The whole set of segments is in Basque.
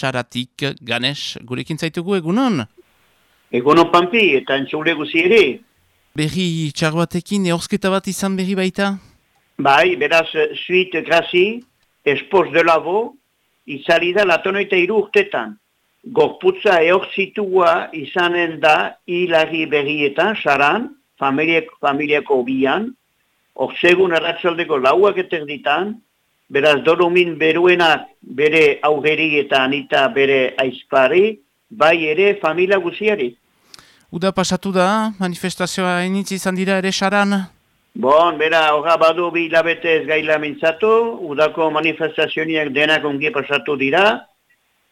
saratik ganes gurekin zaitugu egunon? Egunon pampi eta entzule guzi ere. Berri txar batekin eorzketa bat izan berri baita? Bai, beraz, suite grazi, espoz de labo, izari da latonoita iru urtetan. Gorputza eorzitua izanen da hilari berrietan, saran, familiako, familiako bian, orsegun erratzaldeko lauak eterditan, beraz dolomin beruenak bere augeri eta anita bere aizpari, bai ere familia guziari. Uda pasatu da, manifestazioa initzi izan dira ere saran? Bon, bera, hoga badu bi hilabete ez gaila mintzatu, udako manifestazioniak denak ongi pasatu dira,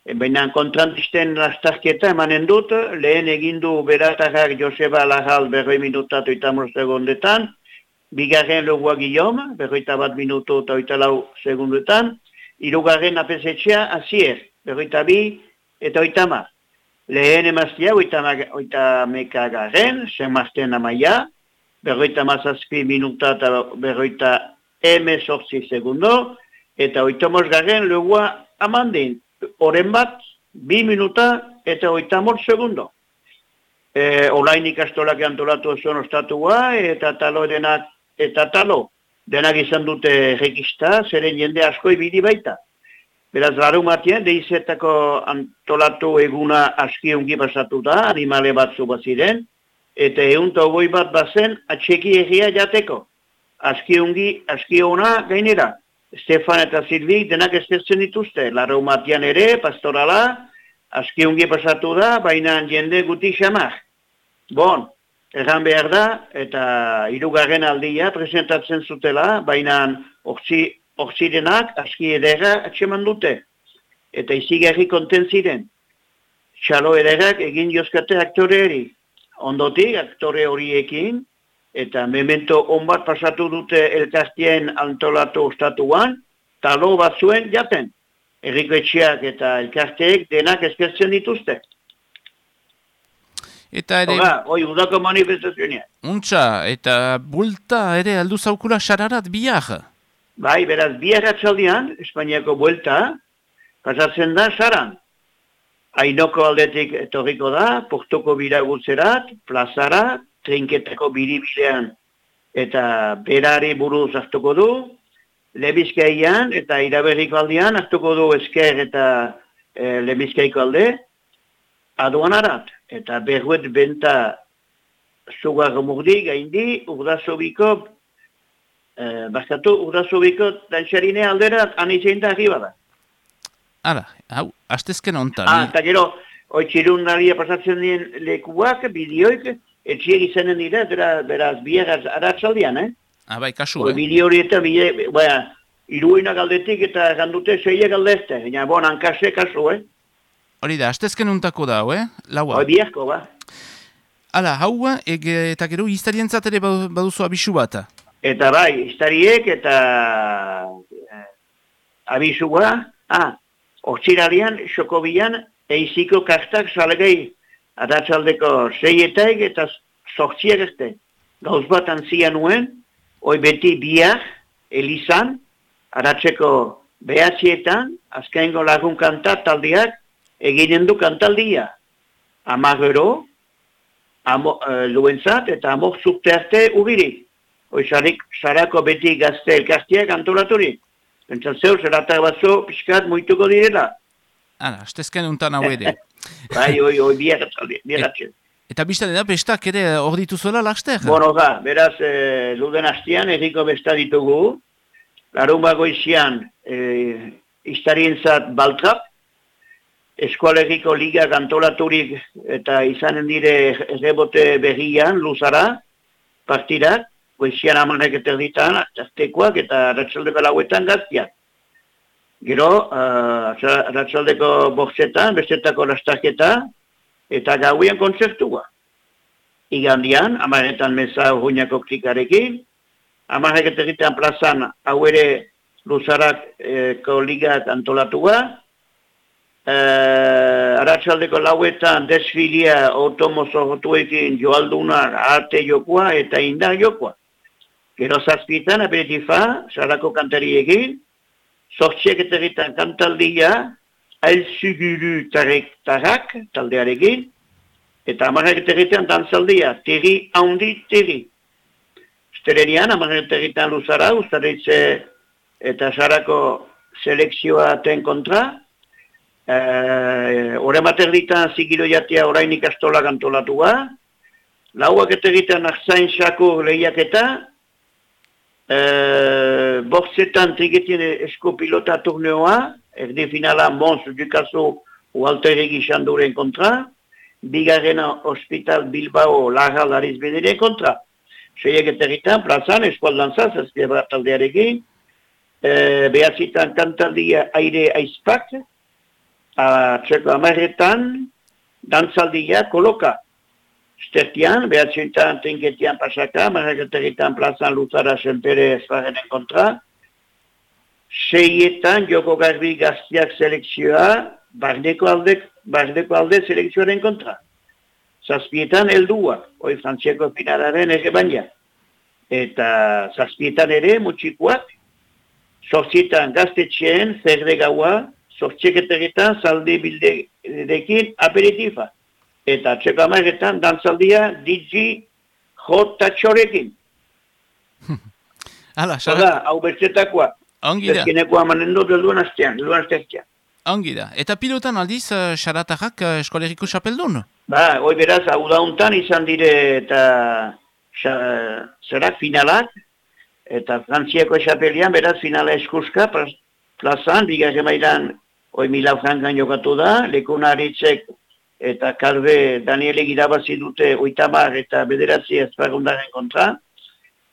e, baina kontrantisten lastarketa emanen dut, lehen egindu beratakak Joseba Lajal berroi minutatu eta segundetan, bigarren logua Guillaume, berroita bat minutu eta oita lau segundetan, irugarren apesetxea azier, berroita bi eta oita ma. Lehen emaztia oita, oita meka garen, zen mazten amaia, berroita mazazpi minuta eta berroita eme sortzi segundo, eta oita garen logua amandin, oren bat, bi minuta eta oita mor segundo. E, Olain ikastolak antolatu oso ostatua, eta talo denak eta talo, denak izan dute rekista, zeren jende asko ibili baita. Beraz, laru matien, deizetako antolatu eguna aski ungi pasatu da, animale batzu baziren, eta egun goi bat bazen atxeki egia jateko. Aski ungi, aski ona gainera. Stefan eta Silvik denak eskertzen dituzte, laru matian ere, pastorala, aski ungi pasatu da, baina jende guti xamak. Bon, Egan behar da, eta irugarren aldia presentatzen zutela, baina oksirenak aski edera atseman dute. Eta izigarri konten ziren. Txalo ederak egin jozkate aktoreari. Ondotik, aktore horiekin, eta memento onbat pasatu dute elkastien antolatu ostatuan, talo bat zuen jaten. Erriko etxeak eta elkasteek denak eskertzen dituzte. Eta ere... Oga, oi, udako manifestazioa. Untxa, eta bulta ere aldu zaukula xararat biak? Bai, beraz, biak atzaldian, Espainiako bulta, pasatzen da saran. Ainoko aldetik etorriko da, portoko bira gutzerat, plazara, trinketako biribilean eta berari buruz hartuko du, lebizkaian eta iraberriko aldean hartuko du esker eta e, lebizkaiko alde, aduanarat eta berruet benta zugar murdi gaindi urdasobiko eh, bakatu urdasobiko danxarine aldera anizein da arriba da. Ara, hau, astezken onta. Ah, eta gero, oi txirun naria pasatzen dien lekuak, bideoik, etxiek izanen dira, bera, beraz, biagaz aratzaldian, eh? Ah, bai, kasu, eh? Bideo hori eta bide, baina, iruina galdetik eta gandute zeia galdezte, baina, bon, hankase kasu, eh? Hori da, astezken untako da, eh? Laua. Hoi biazko, ba. Hala, hau, ege, eta gero, iztarientzat ere baduzu abisu bat? Eta bai, iztariek eta eh, abisua, ah, ortsirarian, xokobian, eiziko kartak salegei adatzaldeko zeietaik eta sortziak ezte. Gauz bat antzia nuen, hoi beti biak, elizan, adatzeko behatzietan, azkaingo lagun kantat taldiak, eginen du kantaldia. Amagero, amo, e, luentzat eta amok zukte arte ubiri. Oizarik, sarako beti gazte elkaztiak antolaturik. Pentsatzeu, zeratak batzu, pixkat, muituko direla. Hala, astezken untan hau ere. bai, oi, oi, biaratzen. Eta biztan da, bestak ere hor dituzuela laster? Bueno, ga, beraz, e, luden hastian, erriko besta ditugu. Larun bagoizian, e, iztarientzat baltrap, eskualegiko liga antolaturik eta izanen dire errebote berrian, luzara, partidak, goizian amanek eterditan, aztekoak eta ratxaldeko lauetan gaztiak. Gero, uh, ratxaldeko bortzetan, bestetako lastaketa, eta gauian kontzertua. Igandian, amaretan meza urruñako klikarekin, amanek plazan, hau ere luzarak eh, ligak antolatua, Uh, Aratzaldeko lauetan desfilia automozo jotuekin joaldunar arte jokoa eta indar jokoa. Gero zazpitan aperitifa, sarako kantariekin, sortxek eta egitan kantaldia, ailzuguru tarek tarak, taldearekin, eta amarrak territan dantzaldia, terri haundi terri. Sterenian, amarrak territan luzara, ustaritze eta sarako selekzioa ten kontra, Hore uh, mater ditan zikiro jatia orain ikastola gantolatua, lauak eta egiten ahzain sako lehiak eta, uh, bortzetan triketien esko pilota turneoa, erdi finala Mons Dukazu Walter Egizan duren kontra, bigarrena Hospital Bilbao Laga Lariz Bedere kontra. Seiak eta egiten, plazan, eskualdan zaz, ez taldearekin, uh, behatzitan kantaldia aire aizpak, txeko amarretan, dantzaldia koloka. Stertian, behatxoetan, trinketian pasaka, amarretan plazan luzara senpere ezbagenen kontra. Seietan, joko garbi gaztiak selekzioa, barneko alde, barneko alde selekzioaren kontra. Zazpietan, eldua, oi frantziako finalaren ege baina. Eta zazpietan ere, mutxikoak, Zorzietan gaztetxeen, gaua, sortxeketegetan zaldi bildekin aperitifa. Eta txeko amaretan dantzaldia digi jota txorekin. Hala, xara... Hau bertzetakoa. Ongi da. Ezkineko amanendo delduan astean, delduan astean. Ongi da. Eta pilotan aldiz, xaratajak uh, eskoleriko xapeldun? Ba, hoi beraz, hau dauntan izan dire eta zerak finalak, eta frantziako xapelian, beraz, finala eskuska, plazan, bigarre mailan hoi mila frankan jokatu da, lekunaritzek eta kalbe Daniele irabazi dute oitamar eta bederatzi ezpagundaren kontra,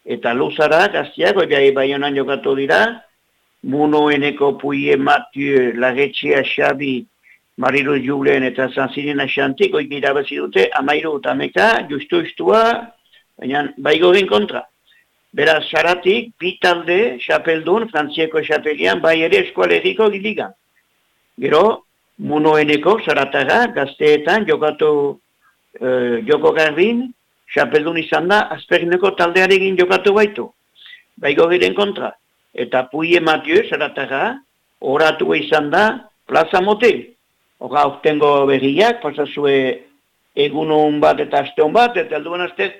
eta luzara, gaztiak, hoi bai bai honan jokatu dira, Munoeneko Puie Mathieu, Lagetxea Xabi, Marilu Julen eta Zanzinen Asantik, hoi irabazi dute, amairu eta meka, justu istua, baina bai gogen kontra. Beraz, saratik, bitalde, xapeldun, frantzieko xapelian, bai ere eskualeriko giligan. Gero, munoeneko, zarataga, gazteetan, jokatu, e, joko garbin, xapeldun izan da, azperineko taldearekin jokatu baitu. Baigo giren kontra. Eta puie Matio, zarataga, oratu izan da, plaza motel. Hora, oftengo berriak, pasazue egun bat eta aste bat, eta alduan azte